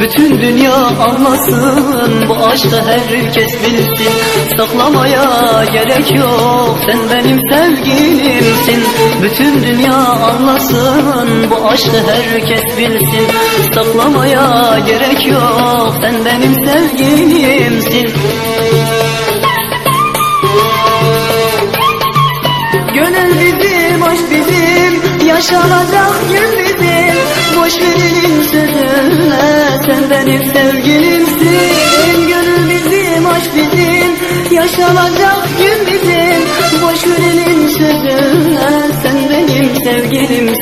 Bütün dünya anlasın Bu aşkı herkes bilsin. Saklamaya gerek yok Sen benim sevgilimsin. Bütün dünya anlasın Bu aşkı herkes bilsin. Saklamaya gerek yok Sen benim sevgilimsin. Gönül bizim, aşk bizim. Yaşanacak gün Boş verelim sözüne Sen benim sevgilimsin. Gönül bizim, aşk bizim Yaşanacak gün bizim. Boş verelim sözüne Sen benim sevgilimsin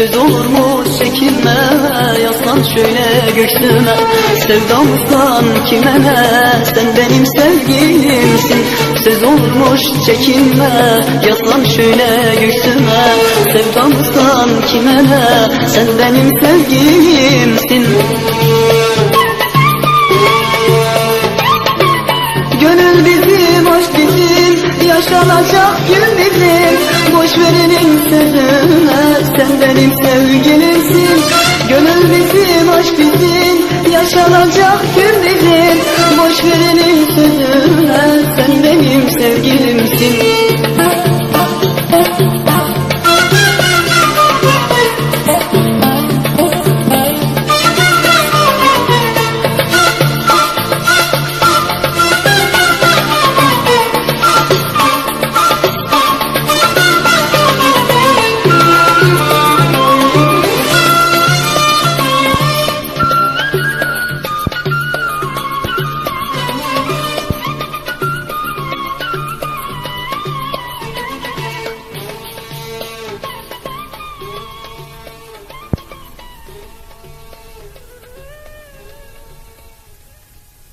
Söz olur mu? Çekinme Yaslan şöyle göğsüme. Sevdamızdan kime ne Sen benim sevgilimsin. Söz olmuş çekinme Yaslan şöyle göğsüme. Sevdamızdan kime ne Sen benim sevgilimsin. Gönül bizim, aşk bizim. Yaşanacak gün bizim. Boş verenin sözüne benim sevgilimsin Gönül bizim, aşk bizim Yaşanacak gün bizim. Boş verenin sözüne